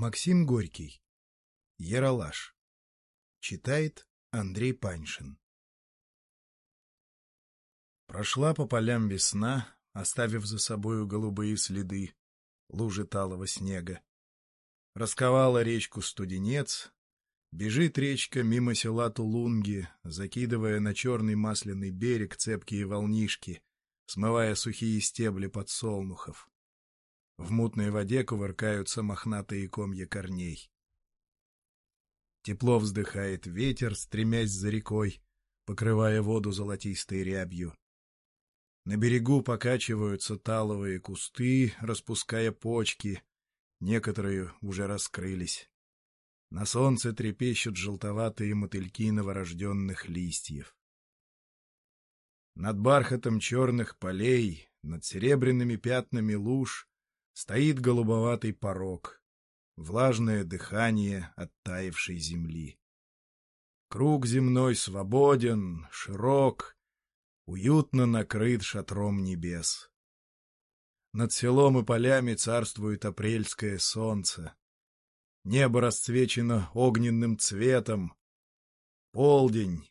Максим Горький. Яралаш. Читает Андрей Паншин. Прошла по полям весна, оставив за собою голубые следы, лужи талого снега. Расковала речку Студенец, бежит речка мимо села Тулунги, закидывая на черный масляный берег цепкие волнишки, смывая сухие стебли подсолнухов. В мутной воде кувыркаются мохнатые комья корней. Тепло вздыхает ветер, стремясь за рекой, покрывая воду золотистой рябью. На берегу покачиваются таловые кусты, распуская почки. Некоторые уже раскрылись. На солнце трепещут желтоватые мотыльки новорожденных листьев. Над бархатом черных полей, над серебряными пятнами луж Стоит голубоватый порог, влажное дыхание оттаившей земли. Круг земной свободен, широк, уютно накрыт шатром небес. Над селом и полями царствует апрельское солнце. Небо расцвечено огненным цветом. Полдень.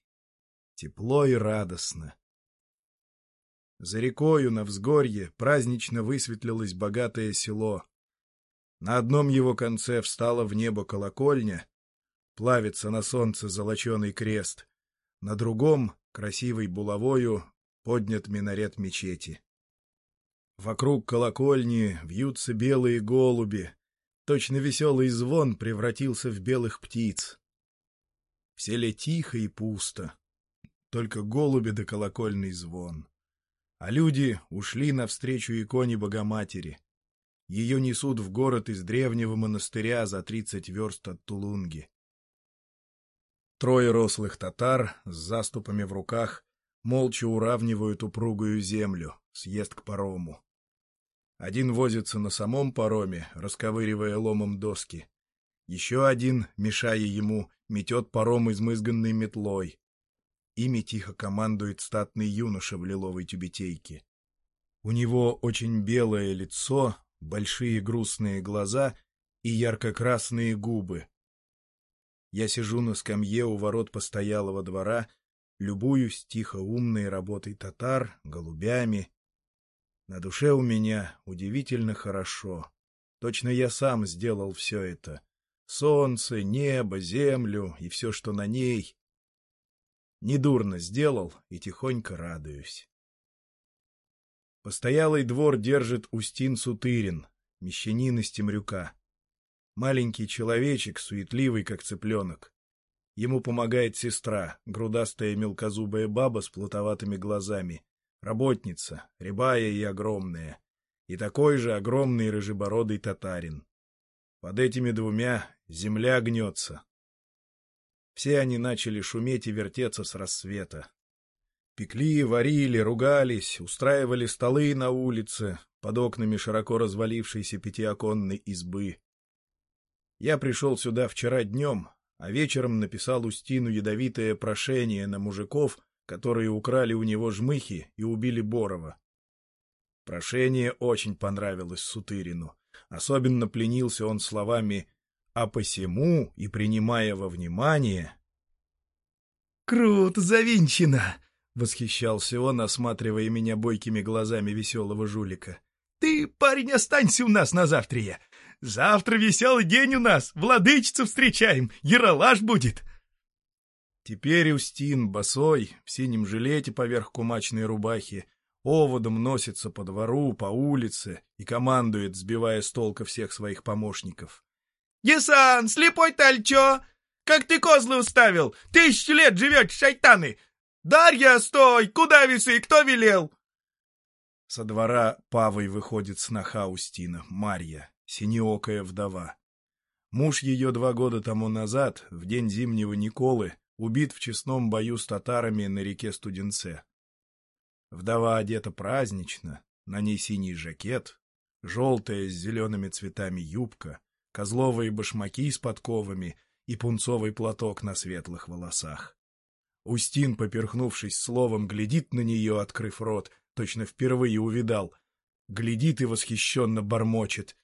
Тепло и радостно. За рекою на взгорье празднично высветлилось богатое село. На одном его конце встала в небо колокольня, плавится на солнце золоченый крест, на другом, красивой булавою, поднят минарет мечети. Вокруг колокольни вьются белые голуби, точно веселый звон превратился в белых птиц. В селе тихо и пусто, только голуби да колокольный звон а люди ушли навстречу иконе Богоматери. Ее несут в город из древнего монастыря за тридцать верст от Тулунги. Трое рослых татар с заступами в руках молча уравнивают упругую землю, съезд к парому. Один возится на самом пароме, расковыривая ломом доски. Еще один, мешая ему, метет паром измызганной метлой. Ими тихо командует статный юноша в лиловой тюбетейке. У него очень белое лицо, большие грустные глаза и ярко-красные губы. Я сижу на скамье у ворот постоялого двора, любуюсь тихо умной работой татар, голубями. На душе у меня удивительно хорошо. Точно я сам сделал все это. Солнце, небо, землю и все, что на ней. Недурно сделал и тихонько радуюсь. Постоялый двор держит Устин Сутырин, мещанин из Темрюка. Маленький человечек, суетливый, как цыпленок. Ему помогает сестра, грудастая мелкозубая баба с плутоватыми глазами, работница, рябая и огромная, и такой же огромный рыжебородый татарин. Под этими двумя земля гнется, все они начали шуметь и вертеться с рассвета. Пекли, варили, ругались, устраивали столы на улице, под окнами широко развалившейся пятиоконной избы. Я пришел сюда вчера днем, а вечером написал Устину ядовитое прошение на мужиков, которые украли у него жмыхи и убили Борова. Прошение очень понравилось Сутырину. Особенно пленился он словами а посему и принимая во внимание... «Круто завинчено!» — восхищался он, осматривая меня бойкими глазами веселого жулика. «Ты, парень, останься у нас на завтра. Завтра веселый день у нас, владычицу встречаем, яролаж будет!» Теперь Устин, босой, в синем жилете поверх кумачной рубахи, оводом носится по двору, по улице и командует, сбивая с толка всех своих помощников. «Есан, слепой тальчо! Как ты козлы уставил? Тысячу лет живете, шайтаны! Дарья, стой! Куда весы? Кто велел?» Со двора Павой выходит сноха Устина, Марья, синеокая вдова. Муж ее два года тому назад, в день зимнего Николы, убит в честном бою с татарами на реке Студенце. Вдова одета празднично, на ней синий жакет, желтая с зелеными цветами юбка, козловые башмаки с подковами и пунцовый платок на светлых волосах. Устин, поперхнувшись словом, глядит на нее, открыв рот, точно впервые увидал. Глядит и восхищенно бормочет.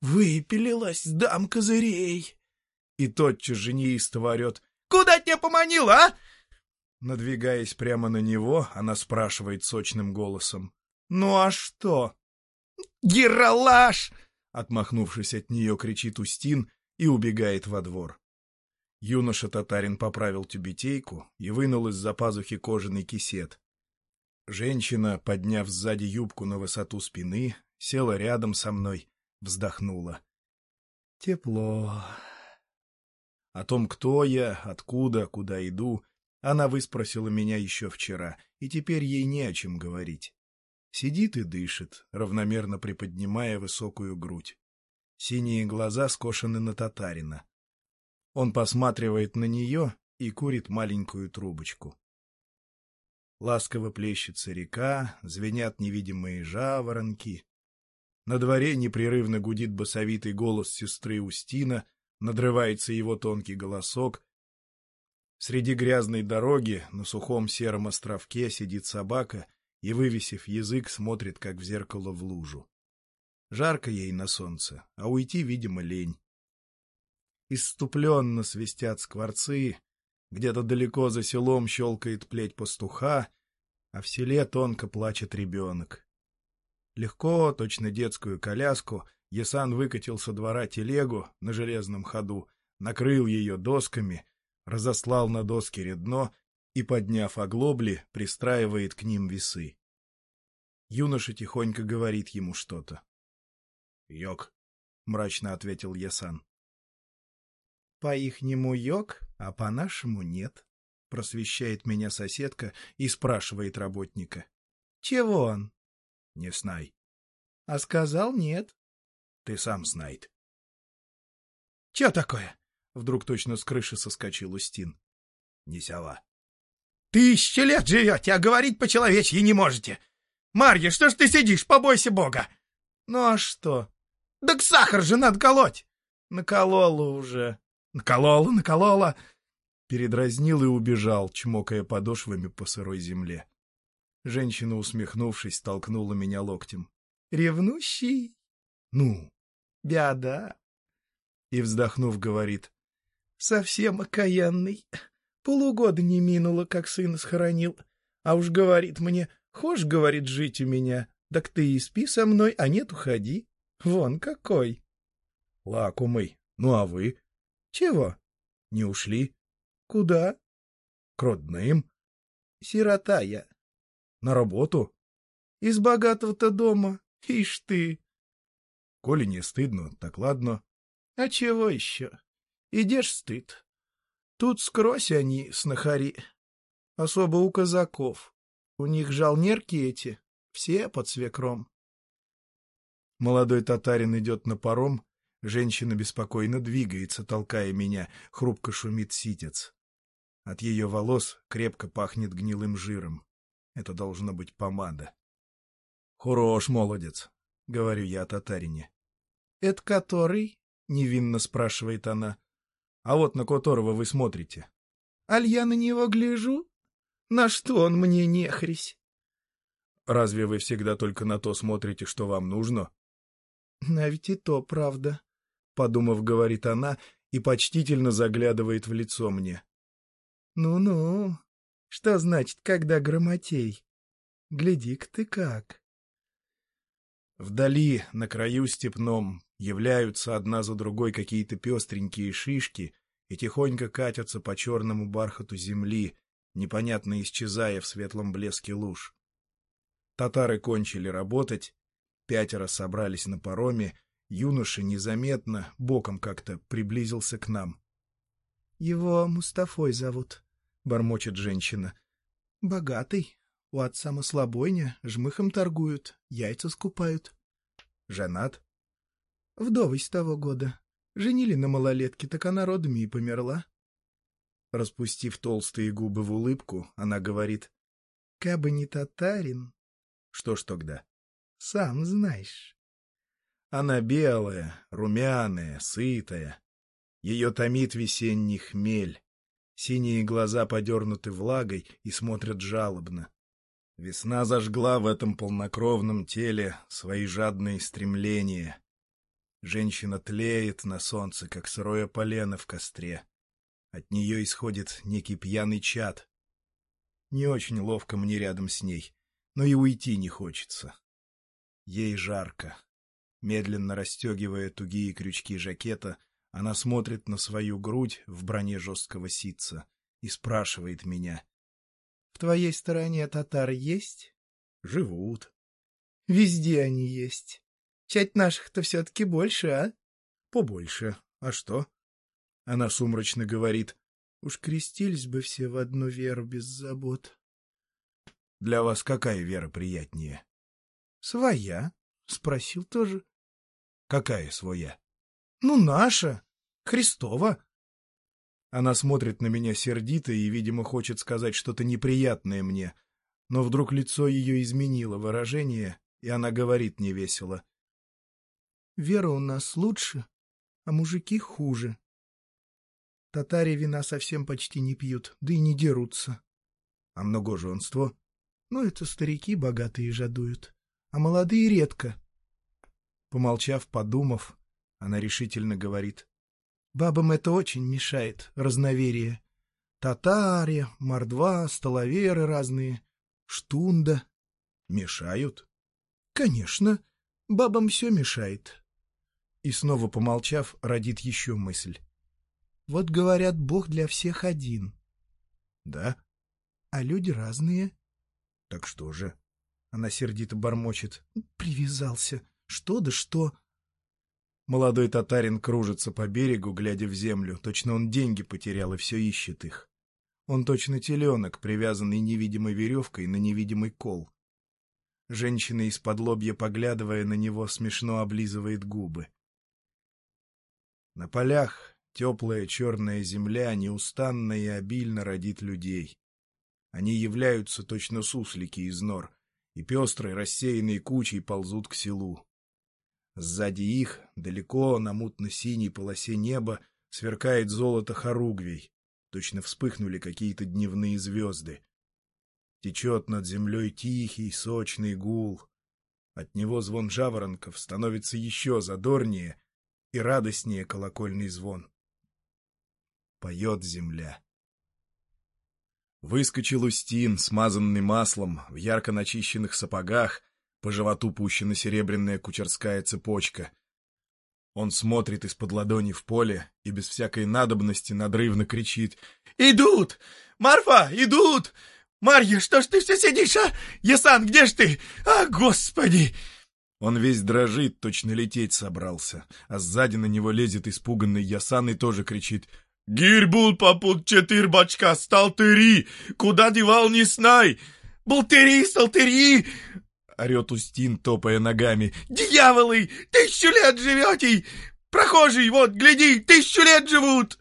Выпилилась, дам козырей. И тотчас же неистово орет. Куда тебя поманила, а? Надвигаясь прямо на него, она спрашивает сочным голосом. «Ну а что?» «Гералаш!» Отмахнувшись от нее, кричит Устин и убегает во двор. Юноша-татарин поправил тюбетейку и вынул из-за пазухи кожаный кисет. Женщина, подняв сзади юбку на высоту спины, села рядом со мной, вздохнула. Тепло. О том, кто я, откуда, куда иду, она выспросила меня еще вчера, и теперь ей не о чем говорить. Сидит и дышит, равномерно приподнимая высокую грудь. Синие глаза скошены на татарина. Он посматривает на нее и курит маленькую трубочку. Ласково плещется река, звенят невидимые жаворонки. На дворе непрерывно гудит басовитый голос сестры Устина, надрывается его тонкий голосок, Среди грязной дороги на сухом сером островке сидит собака и, вывесив язык, смотрит, как в зеркало в лужу. Жарко ей на солнце, а уйти, видимо, лень. Иступленно свистят скворцы, где-то далеко за селом щелкает плеть пастуха, а в селе тонко плачет ребенок. Легко, точно детскую коляску, Ясан выкатил со двора телегу на железном ходу, накрыл ее досками разослал на доске редно и, подняв оглобли, пристраивает к ним весы. Юноша тихонько говорит ему что-то. — Йог, — мрачно ответил Ясан. — По-ихнему йог, а по-нашему нет, — просвещает меня соседка и спрашивает работника. — Чего он? — Не знай. — А сказал нет. — Ты сам знает. — Че такое? Вдруг точно с крыши соскочил Устин. Не сяла. Тысячи лет живете, а говорить по-человечьи не можете. Марья, что ж ты сидишь, побойся бога. Ну а что? Так сахар же надо колоть. Наколола уже. Наколола, наколола. Передразнил и убежал, чмокая подошвами по сырой земле. Женщина, усмехнувшись, толкнула меня локтем. Ревнущий? Ну? Бяда. И, вздохнув, говорит. Совсем окаянный. Полугода не минуло, как сына схоронил. А уж говорит мне, хошь, говорит, жить у меня, так ты и спи со мной, а нет, уходи. Вон какой. Лакумый. Ну а вы? Чего? Не ушли? Куда? К родным. Сирота я. На работу? Из богатого-то дома. Ишь ты. Коли не стыдно, так ладно. А чего еще? Идешь стыд. Тут скрозь они, снохари. Особо у казаков. У них жалнерки эти, все под свекром. Молодой татарин идет на паром, женщина беспокойно двигается, толкая меня, хрупко шумит ситец. От ее волос крепко пахнет гнилым жиром. Это должно быть помада. — Хорош, молодец, — говорю я татарине. — Это который? — невинно спрашивает она. А вот на которого вы смотрите. — Аль я на него гляжу? На что он мне нехрись? — Разве вы всегда только на то смотрите, что вам нужно? — А ведь и то правда, — подумав, говорит она и почтительно заглядывает в лицо мне. Ну — Ну-ну, что значит, когда грамотей? Гляди-ка ты как. Вдали, на краю степном, являются одна за другой какие-то пестренькие шишки и тихонько катятся по черному бархату земли, непонятно исчезая в светлом блеске луж. Татары кончили работать, пятеро собрались на пароме, юноша незаметно, боком как-то приблизился к нам. — Его Мустафой зовут, — бормочет женщина. — Богатый. У отца маслобойня, жмыхом торгуют, яйца скупают. — Женат? Вдовой с того года. Женили на малолетке, так она родами и померла. Распустив толстые губы в улыбку, она говорит. — Кабы не татарин. — Что ж тогда? — Сам знаешь. Она белая, румяная, сытая. Ее томит весенний хмель. Синие глаза подернуты влагой и смотрят жалобно. Весна зажгла в этом полнокровном теле свои жадные стремления. Женщина тлеет на солнце, как сырое полено в костре. От нее исходит некий пьяный чад. Не очень ловко мне рядом с ней, но и уйти не хочется. Ей жарко. Медленно расстегивая тугие крючки жакета, она смотрит на свою грудь в броне жесткого ситца и спрашивает меня. — В твоей стороне татары есть? — Живут. — Везде они есть. Часть наших-то все-таки больше, а? — Побольше. А что? Она сумрачно говорит. — Уж крестились бы все в одну веру без забот. — Для вас какая вера приятнее? — Своя. Спросил тоже. — Какая своя? — Ну, наша. Христова. Она смотрит на меня сердито и, видимо, хочет сказать что-то неприятное мне, но вдруг лицо ее изменило выражение, и она говорит невесело. — Вера у нас лучше, а мужики хуже. Татаре вина совсем почти не пьют, да и не дерутся. — А многоженство? — Ну, это старики богатые жадуют, а молодые редко. Помолчав, подумав, она решительно говорит. Бабам это очень мешает, разноверие. Татаре, мордва, столоверы разные, штунда. Мешают? Конечно, бабам все мешает. И снова помолчав, родит еще мысль. Вот говорят, Бог для всех один. Да? А люди разные. Так что же? Она сердито бормочет. Привязался. Что да что. Молодой татарин кружится по берегу, глядя в землю. Точно он деньги потерял и все ищет их. Он точно теленок, привязанный невидимой веревкой на невидимый кол. Женщина из-под лобья, поглядывая на него, смешно облизывает губы. На полях теплая черная земля неустанно и обильно родит людей. Они являются точно суслики из нор, и пестрой рассеянной кучей ползут к селу. Сзади их, далеко на мутно-синей полосе неба, сверкает золото хоругвей. Точно вспыхнули какие-то дневные звезды. Течет над землей тихий, сочный гул. От него звон жаворонков становится еще задорнее и радостнее колокольный звон. Поет земля. Выскочил Устин, смазанный маслом, в ярко начищенных сапогах, по животу пущена серебряная кучерская цепочка. Он смотрит из-под ладони в поле и без всякой надобности надрывно кричит. «Идут! Марфа, идут! Марья, что ж ты все сидишь, а? Ясан, где ж ты? А, господи!» Он весь дрожит, точно лететь собрался, а сзади на него лезет испуганный Ясан и тоже кричит. «Гирбул попут четыр бачка, сталтыри! Куда девал, не знай! Болтыри, сталтыри! орет Устин, топая ногами. «Дьяволы! Тысячу лет живете! Прохожий, вот, гляди, тысячу лет живут!»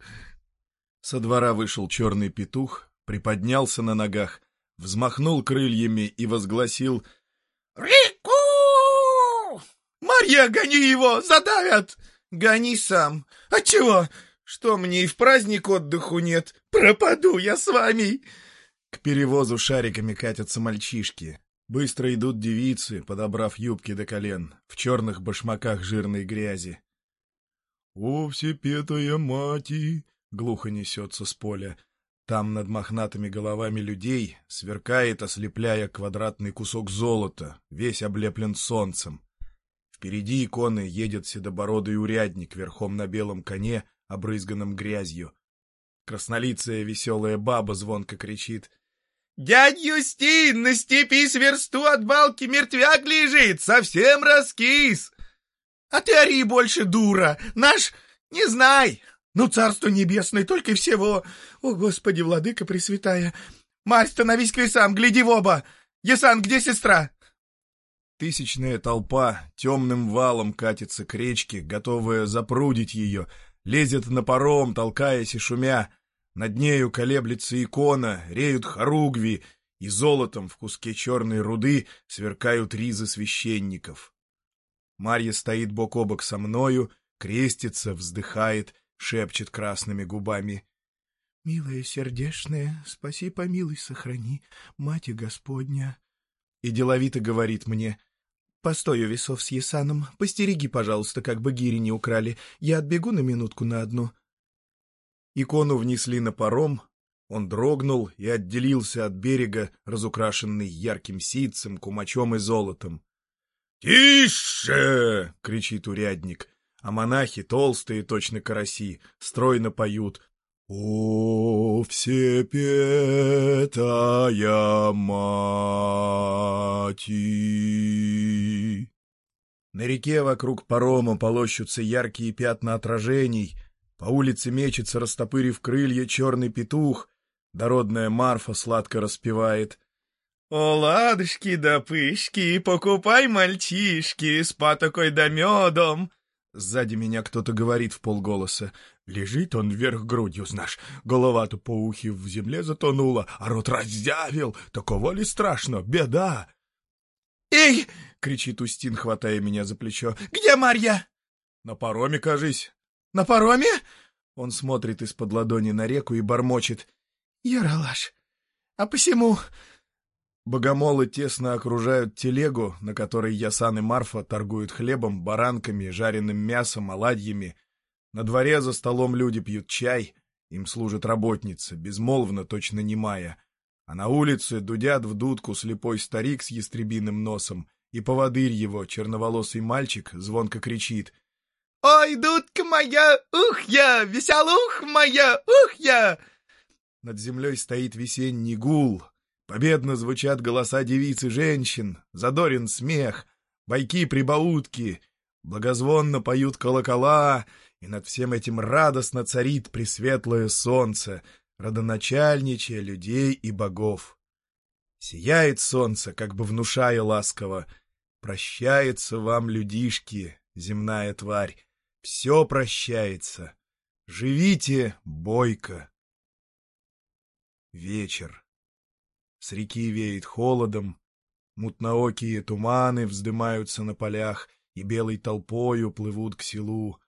Со двора вышел черный петух, приподнялся на ногах, взмахнул крыльями и возгласил «Рику! Марья, гони его, задавят!» «Гони сам! Отчего? Что мне и в праздник отдыху нет? Пропаду я с вами!» К перевозу шариками катятся мальчишки. Быстро идут девицы, подобрав юбки до колен, в черных башмаках жирной грязи. «О, всепетая мати!» — глухо несется с поля. Там над мохнатыми головами людей сверкает, ослепляя квадратный кусок золота, весь облеплен солнцем. Впереди иконы едет седобородый урядник верхом на белом коне, обрызганном грязью. Краснолицая веселая баба звонко кричит «Дядь Юстин, на степи с версту от балки мертвяк лежит, совсем раскис!» «А ты ори больше, дура! Наш не знай! Ну, царство небесное, только всего! О, Господи, владыка пресвятая! Марь, становись к весам, гляди в оба! Ясан, где сестра?» Тысячная толпа темным валом катится к речке, готовая запрудить ее, лезет на паром, толкаясь и шумя, над нею колеблется икона, реют хоругви, и золотом в куске черной руды сверкают ризы священников. Марья стоит бок о бок со мною, крестится, вздыхает, шепчет красными губами. — Милая сердешная, спаси, помилуй, сохрани, Мать Господня. И деловито говорит мне. Постой у весов с Ясаном. Постереги, пожалуйста, как бы гири не украли. Я отбегу на минутку на одну. Икону внесли на паром. Он дрогнул и отделился от берега, разукрашенный ярким ситцем, кумачом и золотом. «Тише!» — кричит урядник, а монахи, толстые, точно караси, стройно поют «О, всепетая мати!» На реке вокруг парома полощутся яркие пятна отражений, по улице мечется, растопырив крылья, черный петух, дородная Марфа сладко распевает «О, ладышки да пышки, покупай мальчишки, с патокой да медом!» Сзади меня кто-то говорит в полголоса. Лежит он вверх грудью, знаешь, голова-то по ухи в земле затонула, а рот раздявил. Такого ли страшно? Беда! «Эй!» — кричит Устин, хватая меня за плечо. «Где Марья?» «На пароме, кажись». «На пароме?» Он смотрит из-под ладони на реку и бормочет. «Яралаш, а посему Богомолы тесно окружают телегу, на которой Ясан и Марфа торгуют хлебом, баранками, жареным мясом, оладьями. На дворе за столом люди пьют чай, им служит работница, безмолвно, точно немая. А на улице дудят в дудку слепой старик с ястребиным носом, и поводырь его, черноволосый мальчик, звонко кричит. «Ой, дудка моя, ух я, веселух моя, ух я!» Над землей стоит весенний гул, Победно звучат голоса девиц и женщин, задорен смех, байки-прибаутки, благозвонно поют колокола, и над всем этим радостно царит пресветлое солнце, родоначальничая людей и богов. Сияет солнце, как бы внушая ласково, «Прощается вам, людишки, земная тварь, все прощается, живите бойко». Вечер. С реки веет холодом, мутноокие туманы вздымаются на полях и белой толпою плывут к селу.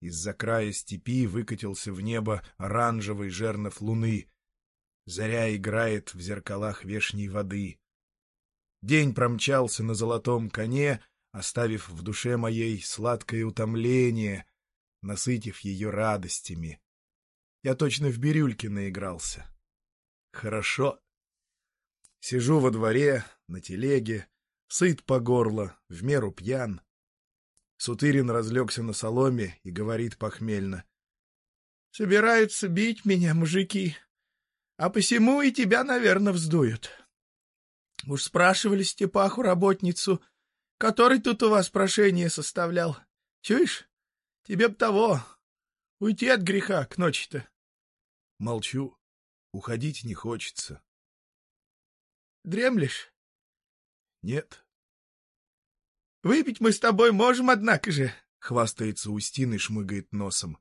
Из-за края степи выкатился в небо оранжевый жернов луны. Заря играет в зеркалах вешней воды. День промчался на золотом коне, оставив в душе моей сладкое утомление, насытив ее радостями. Я точно в бирюльке наигрался. Хорошо. Сижу во дворе, на телеге, сыт по горло, в меру пьян. Сутырин разлегся на соломе и говорит похмельно. — Собираются бить меня, мужики, а посему и тебя, наверное, вздуют. Уж спрашивали Степаху, работницу, который тут у вас прошение составлял. Чуешь? Тебе б того. Уйти от греха к ночи-то. Молчу. Уходить не хочется. Дремлешь? Нет. Выпить мы с тобой можем, однако же, хвастается Устин и шмыгает носом.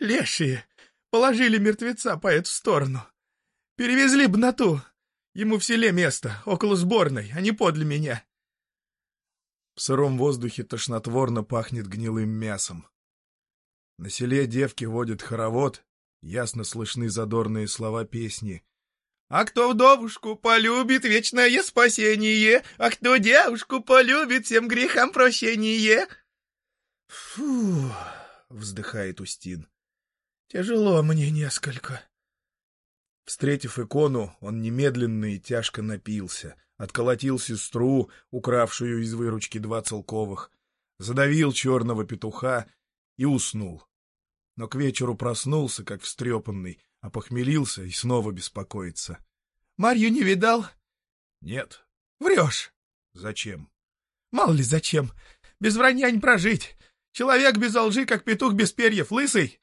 Лешие положили мертвеца по эту сторону. Перевезли бы на ту. Ему в селе место, около сборной, а не подле меня. В сыром воздухе тошнотворно пахнет гнилым мясом. На селе девки водят хоровод, ясно слышны задорные слова песни — а кто вдовушку полюбит, вечное спасение, а кто девушку полюбит, всем грехам прощение. Фу, вздыхает Устин. Тяжело мне несколько. Встретив икону, он немедленно и тяжко напился, отколотил сестру, укравшую из выручки два целковых, задавил черного петуха и уснул. Но к вечеру проснулся, как встрепанный, опохмелился и снова беспокоится. — Марью не видал? — Нет. — Врешь. — Зачем? — Мало ли зачем. Без вранья не прожить. Человек без лжи, как петух без перьев, лысый.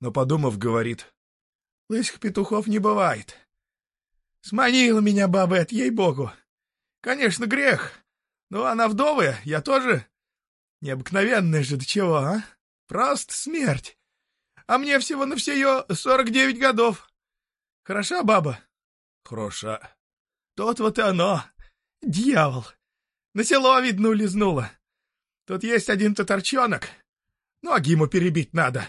Но, подумав, говорит, — лысых петухов не бывает. Сманила меня баба от ей-богу. Конечно, грех. Но она вдовая, я тоже. Необыкновенная же до чего, а? Просто смерть. А мне всего на все ее сорок девять годов. Хороша баба? Хороша. Тот вот и оно. Дьявол. На село, видно, улизнула. Тут есть один татарчонок. Ноги ему перебить надо.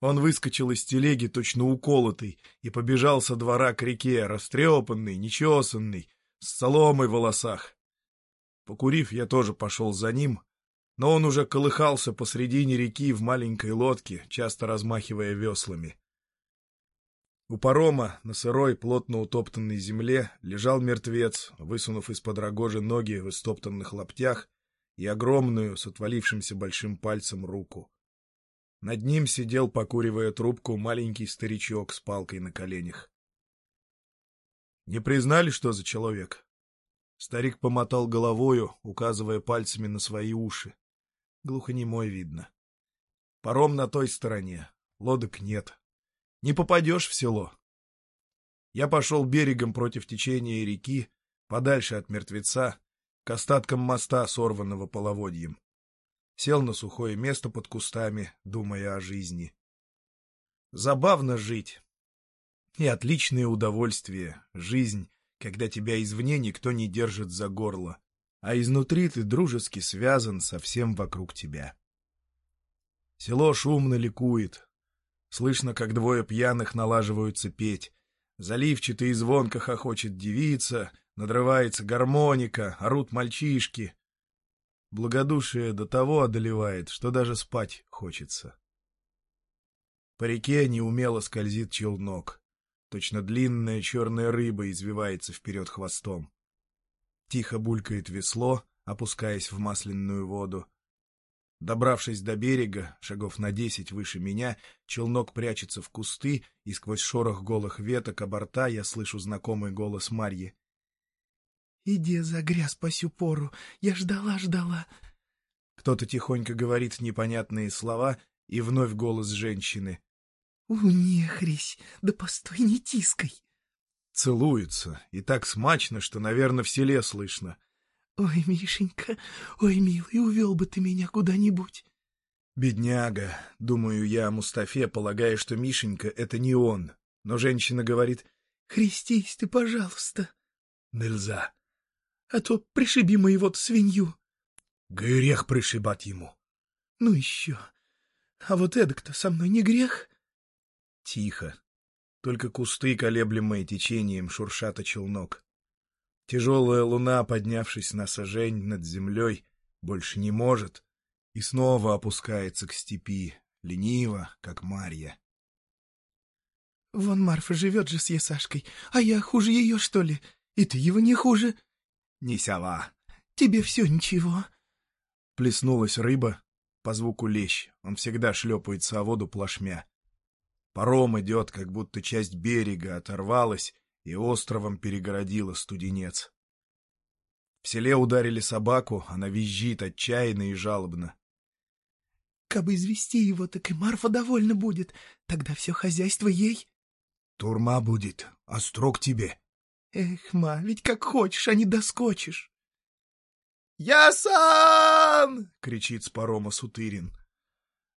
Он выскочил из телеги, точно уколотый, и побежал со двора к реке, растрепанный, нечесанный, с соломой в волосах. Покурив, я тоже пошел за ним, но он уже колыхался посредине реки в маленькой лодке, часто размахивая веслами. У парома на сырой, плотно утоптанной земле лежал мертвец, высунув из-под рогожи ноги в истоптанных лаптях и огромную, с отвалившимся большим пальцем, руку. Над ним сидел, покуривая трубку, маленький старичок с палкой на коленях. Не признали, что за человек? Старик помотал головою, указывая пальцами на свои уши. Глухонемой видно. Паром на той стороне, лодок нет. Не попадешь в село. Я пошел берегом против течения реки, подальше от мертвеца, к остаткам моста, сорванного половодьем. Сел на сухое место под кустами, думая о жизни. Забавно жить. И отличное удовольствие — жизнь, когда тебя извне никто не держит за горло, а изнутри ты дружески связан со всем вокруг тебя. Село шумно ликует, Слышно, как двое пьяных налаживаются петь. Заливчато и звонко хохочет девица, надрывается гармоника, орут мальчишки. Благодушие до того одолевает, что даже спать хочется. По реке неумело скользит челнок. Точно длинная черная рыба извивается вперед хвостом. Тихо булькает весло, опускаясь в масляную воду. Добравшись до берега, шагов на десять выше меня, челнок прячется в кусты, и сквозь шорох голых веток оборта я слышу знакомый голос Марьи. — Иди загряз по сю пору, я ждала-ждала. Кто-то тихонько говорит непонятные слова, и вновь голос женщины. — У, нехрись, да постой, не тискай. Целуются, и так смачно, что, наверное, в селе слышно — «Ой, Мишенька, ой, милый, увел бы ты меня куда-нибудь!» «Бедняга!» — думаю я о Мустафе, полагая, что Мишенька — это не он. Но женщина говорит, «Христись ты, пожалуйста!» «Нельзя!» «А то пришиби моего-то свинью!» «Грех пришибать ему!» «Ну еще! А вот эдак-то со мной не грех?» Тихо. Только кусты, колеблемые течением, шуршат о челнок. Тяжелая луна, поднявшись на сажень над землей, больше не может и снова опускается к степи, лениво, как Марья. — Вон Марфа живет же с Есашкой, а я хуже ее, что ли? И ты его не хуже? — Не сова. — Тебе все ничего. Плеснулась рыба, по звуку лещ, он всегда шлепается о воду плашмя. Паром идет, как будто часть берега оторвалась и островом перегородила студенец. В селе ударили собаку, она визжит отчаянно и жалобно. — Кабы извести его, так и Марфа довольна будет, тогда все хозяйство ей. — Турма будет, а строк тебе. — Эх, ма, ведь как хочешь, а не доскочишь. — Ясан! — кричит с парома Сутырин.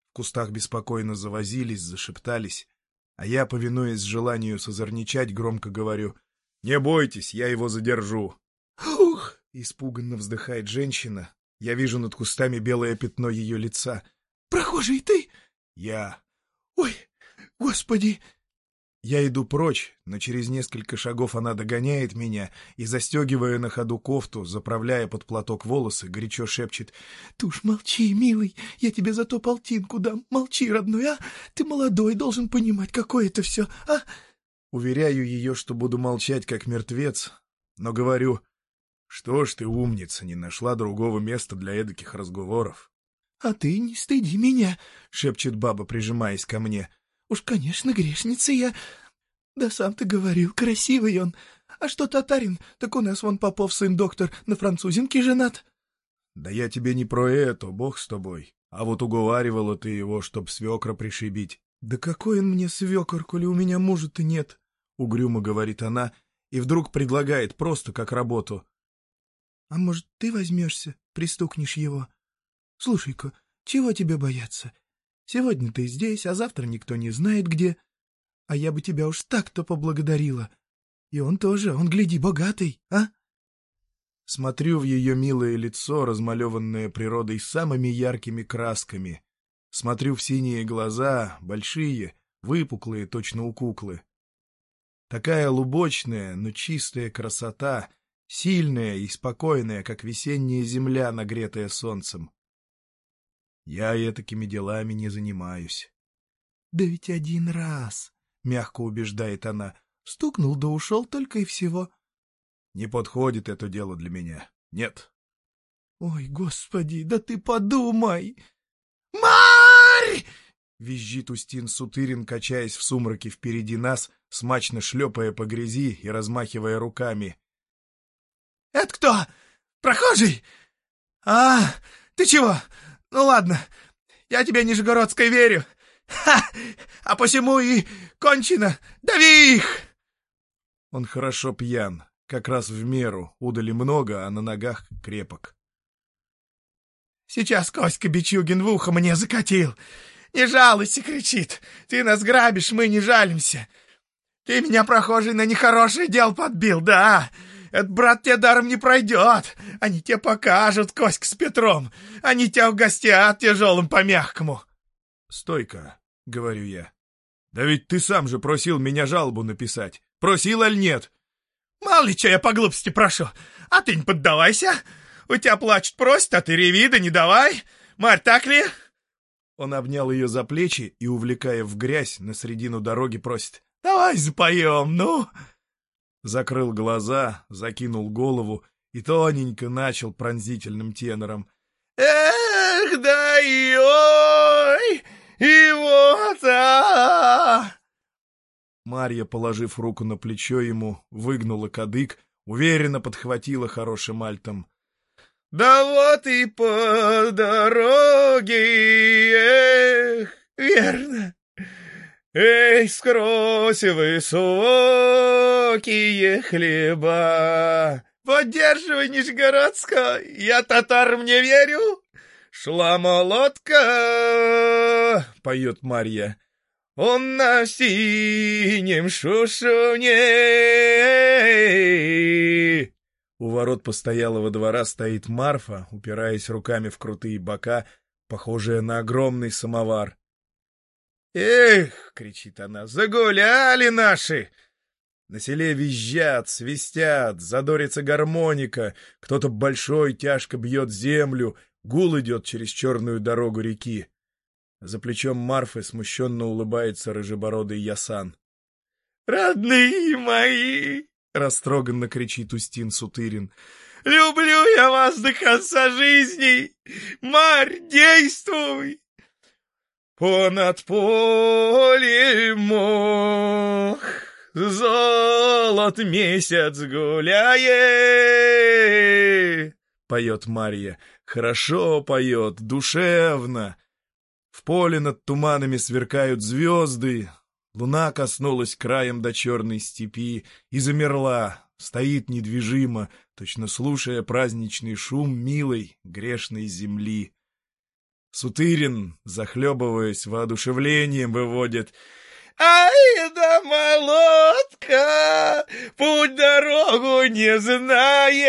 В кустах беспокойно завозились, зашептались. А я, повинуясь желанию созорничать, громко говорю «Не бойтесь, я его задержу». «Ух!» — испуганно вздыхает женщина. Я вижу над кустами белое пятно ее лица. «Прохожий ты?» «Я». «Ой, господи!» Я иду прочь, но через несколько шагов она догоняет меня и, застегивая на ходу кофту, заправляя под платок волосы, горячо шепчет. — Ты уж молчи, милый, я тебе зато полтинку дам. Молчи, родной, а? Ты молодой, должен понимать, какое это все, а? Уверяю ее, что буду молчать, как мертвец, но говорю, что ж ты, умница, не нашла другого места для эдаких разговоров. — А ты не стыди меня, — шепчет баба, прижимаясь ко мне. Уж, конечно, грешница я. Да сам ты говорил, красивый он. А что татарин, так у нас вон Попов сын доктор на французинке женат. Да я тебе не про это, бог с тобой. А вот уговаривала ты его, чтоб свекра пришибить. Да какой он мне свекор, коли у меня мужа-то нет? Угрюмо говорит она и вдруг предлагает просто как работу. А может, ты возьмешься, пристукнешь его? Слушай-ка, чего тебе бояться? Сегодня ты здесь, а завтра никто не знает где. А я бы тебя уж так-то поблагодарила. И он тоже, он, гляди, богатый, а? Смотрю в ее милое лицо, размалеванное природой самыми яркими красками. Смотрю в синие глаза, большие, выпуклые, точно у куклы. Такая лубочная, но чистая красота, сильная и спокойная, как весенняя земля, нагретая солнцем. Я и такими делами не занимаюсь. — Да ведь один раз, — мягко убеждает она, — стукнул да ушел только и всего. — Не подходит это дело для меня. Нет. — Ой, господи, да ты подумай! — Марь! — визжит Устин Сутырин, качаясь в сумраке впереди нас, смачно шлепая по грязи и размахивая руками. — Это кто? Прохожий? А, ты чего? Ну ладно, я тебе, Нижегородской, верю. Ха! А посему и кончено. Дави их! Он хорошо пьян, как раз в меру, удали много, а на ногах крепок. Сейчас Коська Бичугин в ухо мне закатил. Не жалуйся, кричит. Ты нас грабишь, мы не жалимся. Ты меня, прохожий, на нехорошее дело подбил, да? Этот брат тебе даром не пройдет. Они тебе покажут, Коська с Петром. Они тебя угостят тяжелым по-мягкому. — Стойка, — говорю я. — Да ведь ты сам же просил меня жалобу написать. Просил аль нет? — Мало ли, что я по глупости прошу. А ты не поддавайся. У тебя плачут просят, а ты реви, да не давай. Марь, так ли? Он обнял ее за плечи и, увлекая в грязь, на середину дороги просит. — Давай запоем, ну! Закрыл глаза, закинул голову и тоненько начал пронзительным тенором. «Эх, да и ой, и вот а!» Марья, положив руку на плечо ему, выгнула кадык, уверенно подхватила хорошим альтом. «Да вот и по дороге, эх, верно, Эй, скрозь высокие хлеба! Поддерживай, Нижегородска, я татарам не верю! Шла молотка, поет Марья. Он на синем шушуне. У ворот постоялого двора стоит Марфа, упираясь руками в крутые бока, похожая на огромный самовар. «Эх!» — кричит она. «Загуляли наши!» На селе визжат, свистят, задорится гармоника, кто-то большой тяжко бьет землю, гул идет через черную дорогу реки. За плечом Марфы смущенно улыбается рыжебородый Ясан. «Родные мои!» — растроганно кричит Устин Сутырин. «Люблю я вас до конца жизни! Марь, действуй! Понад полем мох золот месяц гуляет. Поет Марья. Хорошо поет, душевно. В поле над туманами сверкают звезды. Луна коснулась краем до черной степи и замерла, стоит недвижимо, точно слушая праздничный шум милой грешной земли. Сутырин, захлебываясь воодушевлением, выводит «Ай да молотка, путь дорогу не знает!»